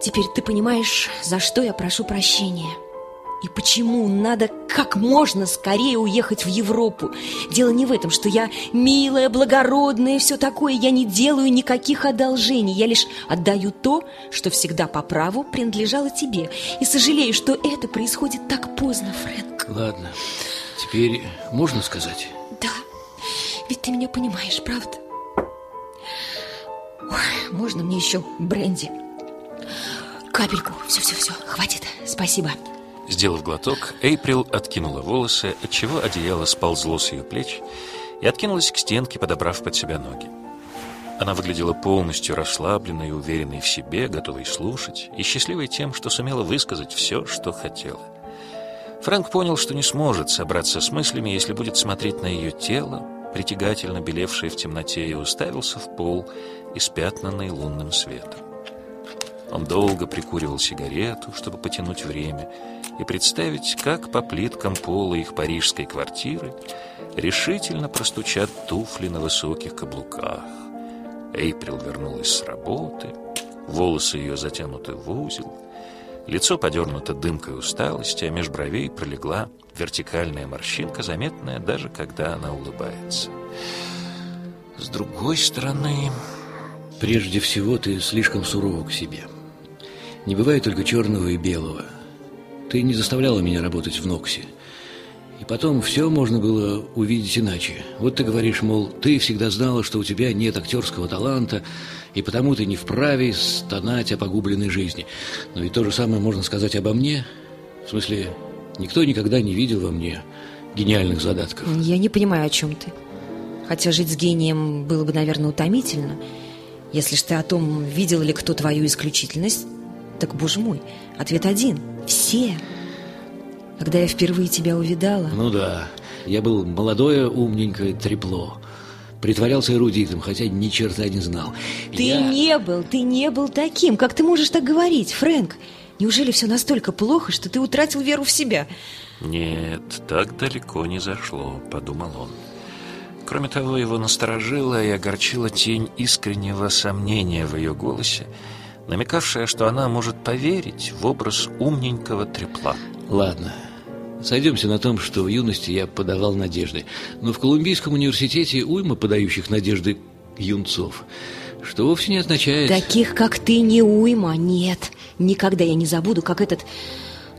Теперь ты понимаешь, за что я прошу прощения. И почему надо как можно скорее уехать в Европу? Дело не в этом, что я милая, благородная и все такое. Я не делаю никаких одолжений. Я лишь отдаю то, что всегда по праву принадлежало тебе. И сожалею, что это происходит так поздно, Фрэнк. Ладно, теперь можно сказать? Да, ведь ты меня понимаешь, правда? Ой, можно мне еще бренди? Капельку. Все-все-все, хватит. Спасибо. Сделав глоток, Эйприл откинула волосы, отчего одеяло сползло с ее плеч и откинулась к стенке, подобрав под себя ноги. Она выглядела полностью расслабленной и уверенной в себе, готовой слушать и счастливой тем, что сумела высказать все, что хотела. Фрэнк понял, что не сможет собраться с мыслями, если будет смотреть на ее тело, притягательно белевшее в темноте, и уставился в пол, испятнанный лунным светом. Он долго прикуривал сигарету, чтобы потянуть время, и представить, как по плиткам пола их парижской квартиры решительно простучат туфли на высоких каблуках. Эйприл вернулась с работы, волосы ее затянуты в узел, лицо подернуто дымкой усталости, а меж бровей пролегла вертикальная морщинка, заметная даже когда она улыбается. С другой стороны... Прежде всего, ты слишком сурова к себе. Не бывает только черного и белого. Ты не заставляла меня работать в Ноксе. И потом все можно было увидеть иначе. Вот ты говоришь, мол, ты всегда знала, что у тебя нет актерского таланта, и потому ты не вправе стонать о погубленной жизни. Но ведь то же самое можно сказать обо мне. В смысле, никто никогда не видел во мне гениальных задатков. Я не понимаю, о чем ты. Хотя жить с гением было бы, наверное, утомительно. Если ж ты о том, видел ли кто твою исключительность, так, боже мой, ответ один. Все. Когда я впервые тебя увидала... Ну да, я был молодое, умненькое трепло. Притворялся эрудитом, хотя ни черта не знал. Ты я... не был, ты не был таким. Как ты можешь так говорить, Фрэнк? Неужели все настолько плохо, что ты утратил веру в себя? Нет, так далеко не зашло, подумал он. Кроме того, его насторожила и огорчила тень искреннего сомнения в ее голосе, намекавшая, что она может поверить в образ умненького трепла. Ладно, сойдемся на том, что в юности я подавал надежды. Но в Колумбийском университете уйма подающих надежды юнцов, что вовсе не означает... Таких, как ты, не уйма, нет. Никогда я не забуду, как этот...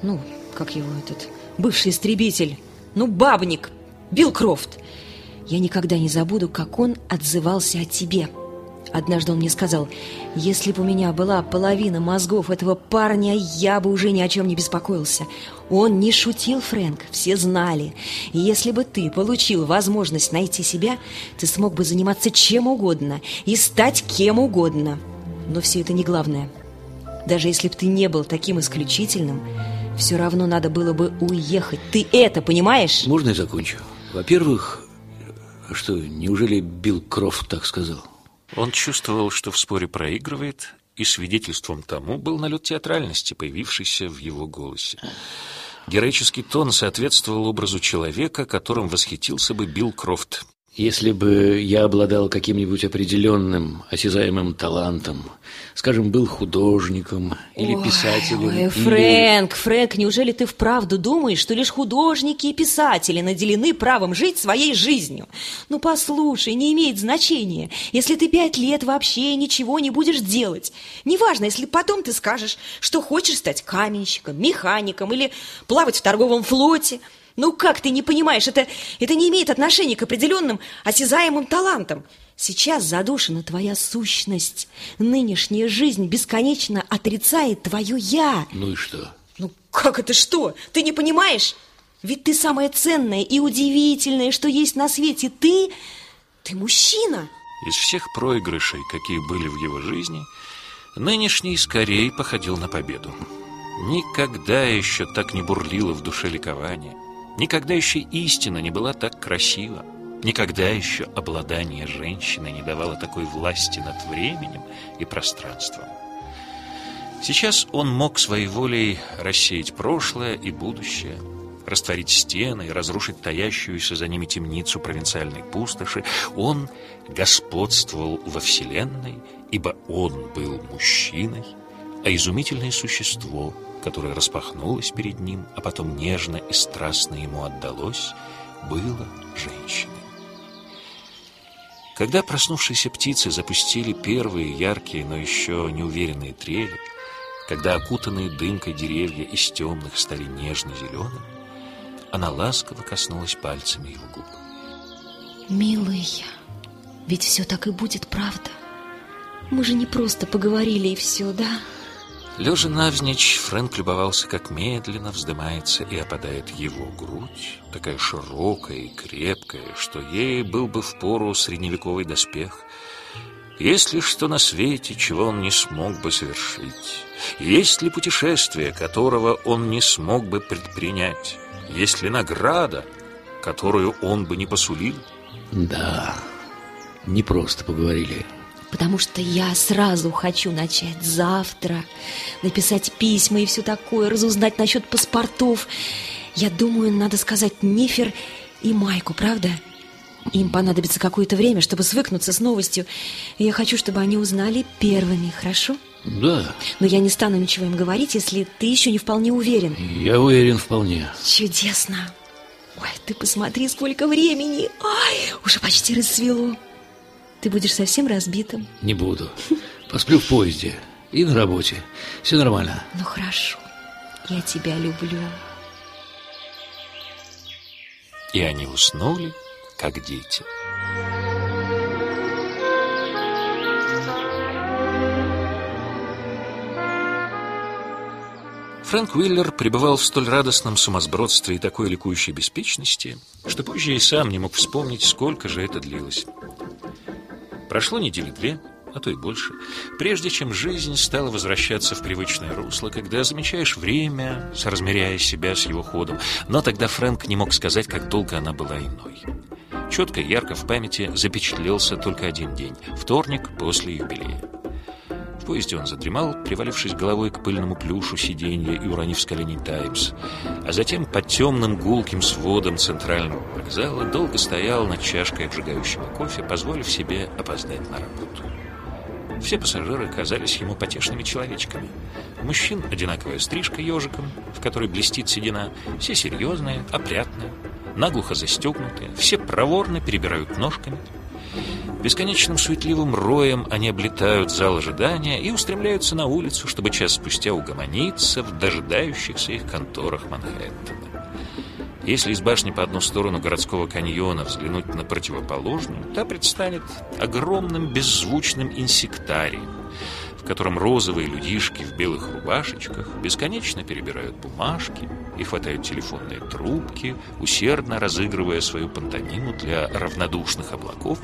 Ну, как его этот... Бывший истребитель. Ну, бабник. Билл Крофт. Я никогда не забуду, как он отзывался о тебе. Однажды он мне сказал, если бы у меня была половина мозгов этого парня, я бы уже ни о чем не беспокоился. Он не шутил, Фрэнк, все знали. И если бы ты получил возможность найти себя, ты смог бы заниматься чем угодно и стать кем угодно. Но все это не главное. Даже если бы ты не был таким исключительным, все равно надо было бы уехать. Ты это понимаешь? Можно я закончу? Во-первых, что, неужели Билл Крофт так сказал? Он чувствовал, что в споре проигрывает, и свидетельством тому был налет театральности, появившийся в его голосе. Героический тон соответствовал образу человека, которым восхитился бы Билл Крофт. Если бы я обладал каким-нибудь определенным осязаемым талантом, скажем, был художником или Ой, писателем... Ой, или... Фрэнк, Фрэнк, неужели ты вправду думаешь, что лишь художники и писатели наделены правом жить своей жизнью? Ну, послушай, не имеет значения, если ты пять лет вообще ничего не будешь делать. Неважно, если потом ты скажешь, что хочешь стать каменщиком, механиком или плавать в торговом флоте – ну как ты не понимаешь, это, это не имеет отношения к определенным осязаемым талантам. Сейчас задушена твоя сущность. Нынешняя жизнь бесконечно отрицает твое «я». Ну и что? Ну как это что? Ты не понимаешь? Ведь ты самое ценное и удивительное, что есть на свете. Ты... ты мужчина. Из всех проигрышей, какие были в его жизни, нынешний скорее походил на победу. Никогда еще так не бурлило в душе ликование. Никогда еще истина не была так красива. Никогда еще обладание женщиной не давало такой власти над временем и пространством. Сейчас он мог своей волей рассеять прошлое и будущее, растворить стены и разрушить таящуюся за ними темницу провинциальной пустоши. Он господствовал во Вселенной, ибо он был мужчиной, а изумительное существо, которое распахнулось перед ним, а потом нежно и страстно ему отдалось, было женщиной. Когда проснувшиеся птицы запустили первые яркие, но еще неуверенные трели, когда окутанные дымкой деревья из темных стали нежно-зелеными, она ласково коснулась пальцами его губ. Милый, ведь все так и будет, правда? Мы же не просто поговорили и все, да? Лежа навзничь, Фрэнк любовался, как медленно вздымается и опадает его грудь, такая широкая и крепкая, что ей был бы в пору средневековый доспех. Есть ли что на свете, чего он не смог бы совершить? Есть ли путешествие, которого он не смог бы предпринять? Есть ли награда, которую он бы не посулил? Да, не просто поговорили. Потому что я сразу хочу начать завтра, написать письма и все такое, разузнать насчет паспортов. Я думаю, надо сказать Нифер и Майку, правда? Им понадобится какое-то время, чтобы свыкнуться с новостью. И я хочу, чтобы они узнали первыми, хорошо? Да. Но я не стану ничего им говорить, если ты еще не вполне уверен. Я уверен вполне. Чудесно. Ой, ты посмотри, сколько времени. Ай, уже почти расцвело. Ты будешь совсем разбитым. Не буду. Посплю в поезде и на работе. Все нормально. Ну хорошо. Я тебя люблю. И они уснули, как дети. Фрэнк Уиллер пребывал в столь радостном сумасбродстве и такой ликующей беспечности, что позже и сам не мог вспомнить, сколько же это длилось. Прошло недели две, а то и больше, прежде чем жизнь стала возвращаться в привычное русло, когда замечаешь время, соразмеряя себя с его ходом. Но тогда Фрэнк не мог сказать, как долго она была иной. Четко и ярко в памяти запечатлелся только один день – вторник после юбилея поезде он задремал, привалившись головой к пыльному плюшу сиденья и уронив с коленей «Таймс». А затем под темным гулким сводом центрального вокзала долго стоял над чашкой обжигающего кофе, позволив себе опоздать на работу. Все пассажиры казались ему потешными человечками. Мужчин одинаковая стрижка ежиком, в которой блестит седина, все серьезные, опрятные, наглухо застегнутые, все проворно перебирают ножками – Бесконечным суетливым роем они облетают зал ожидания и устремляются на улицу, чтобы час спустя угомониться в дожидающихся их конторах Манхэттена. Если из башни по одну сторону городского каньона взглянуть на противоположную, та предстанет огромным беззвучным инсектарием, котором розовые людишки в белых рубашечках бесконечно перебирают бумажки и хватают телефонные трубки, усердно разыгрывая свою пантомиму для равнодушных облаков,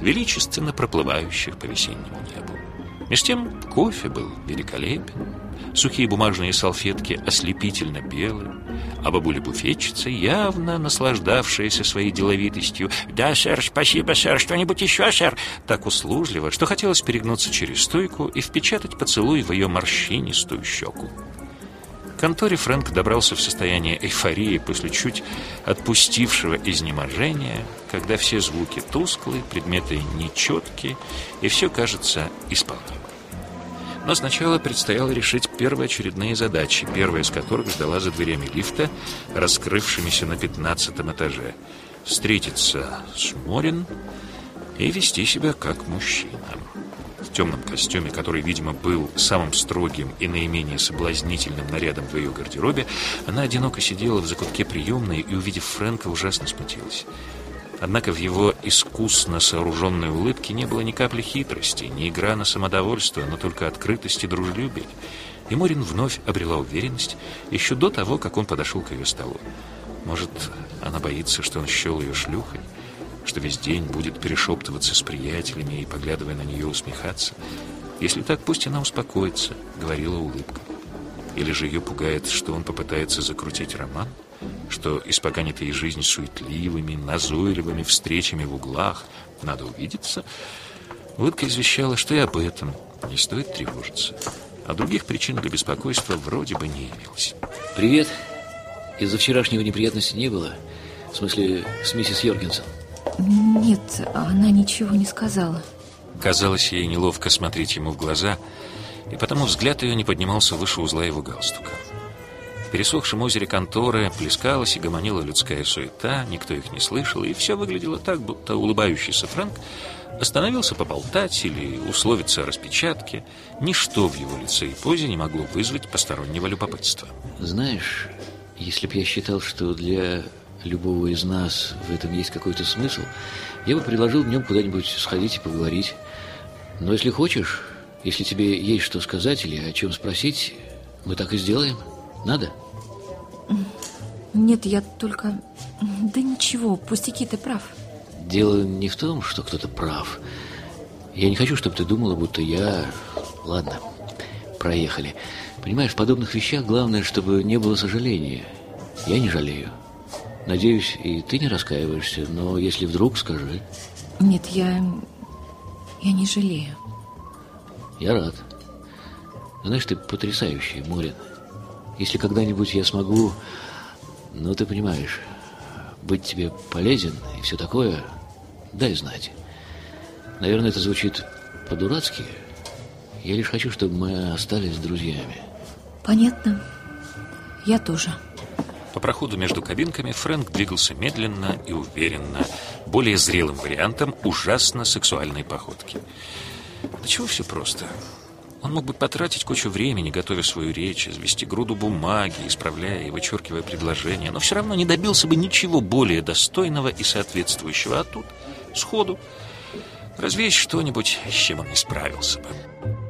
величественно проплывающих по весеннему небу. Меж тем кофе был великолепен, сухие бумажные салфетки ослепительно белые, а бабуля-буфетчица, явно наслаждавшаяся своей деловитостью, «Да, сэр, спасибо, сэр, что-нибудь еще, сэр», так услужливо, что хотелось перегнуться через стойку и впечатать поцелуй в ее морщинистую щеку. К конторе Фрэнк добрался в состояние эйфории после чуть отпустившего изнеможения, когда все звуки тусклые, предметы нечеткие, и все кажется исполнимым. Но сначала предстояло решить первоочередные задачи, первая из которых ждала за дверями лифта, раскрывшимися на пятнадцатом этаже. Встретиться с Морин и вести себя как мужчина. В темном костюме, который, видимо, был самым строгим и наименее соблазнительным нарядом в ее гардеробе, она одиноко сидела в закутке приемной и, увидев Фрэнка, ужасно смутилась. Однако в его искусно сооруженной улыбке не было ни капли хитрости, ни игра на самодовольство, но только открытость и дружелюбие. И Морин вновь обрела уверенность еще до того, как он подошел к ее столу. Может, она боится, что он счел ее шлюхой? Что весь день будет перешептываться с приятелями и, поглядывая на нее, усмехаться? Если так, пусть она успокоится, говорила улыбка. Или же ее пугает, что он попытается закрутить роман? Что испоганит ей жизнь суетливыми, назойливыми встречами в углах. Надо увидеться. Улыбка извещала, что и об этом не стоит тревожиться. А других причин для беспокойства вроде бы не имелось. Привет. Из-за вчерашнего неприятности не было? В смысле, с миссис Йоргенсен? Нет, она ничего не сказала. Казалось ей неловко смотреть ему в глаза, и потому взгляд ее не поднимался выше узла его галстука. Пересохшем озере конторы плескалась и гомонила людская суета, никто их не слышал, и все выглядело так, будто улыбающийся Фрэнк остановился поболтать или условиться о распечатке. Ничто в его лице и позе не могло вызвать постороннего любопытства. Знаешь, если бы я считал, что для любого из нас в этом есть какой-то смысл, я бы предложил днем куда-нибудь сходить и поговорить. Но если хочешь, если тебе есть что сказать или о чем спросить, мы так и сделаем. Надо? Нет, я только... Да ничего, пустяки, ты прав. Дело не в том, что кто-то прав. Я не хочу, чтобы ты думала, будто я... Ладно, проехали. Понимаешь, в подобных вещах главное, чтобы не было сожаления. Я не жалею. Надеюсь, и ты не раскаиваешься, но если вдруг, скажи. Нет, я... я не жалею. Я рад. Знаешь, ты потрясающий, Морин. Если когда-нибудь я смогу, ну, ты понимаешь, быть тебе полезен и все такое, дай знать. Наверное, это звучит по-дурацки. Я лишь хочу, чтобы мы остались друзьями. Понятно. Я тоже. По проходу между кабинками Фрэнк двигался медленно и уверенно, более зрелым вариантом ужасно сексуальной походки. Да чего все просто? Он мог бы потратить кучу времени, готовя свою речь, извести груду бумаги, исправляя и вычеркивая предложения, но все равно не добился бы ничего более достойного и соответствующего. А тут, сходу, разве есть что-нибудь, с чем он не справился бы?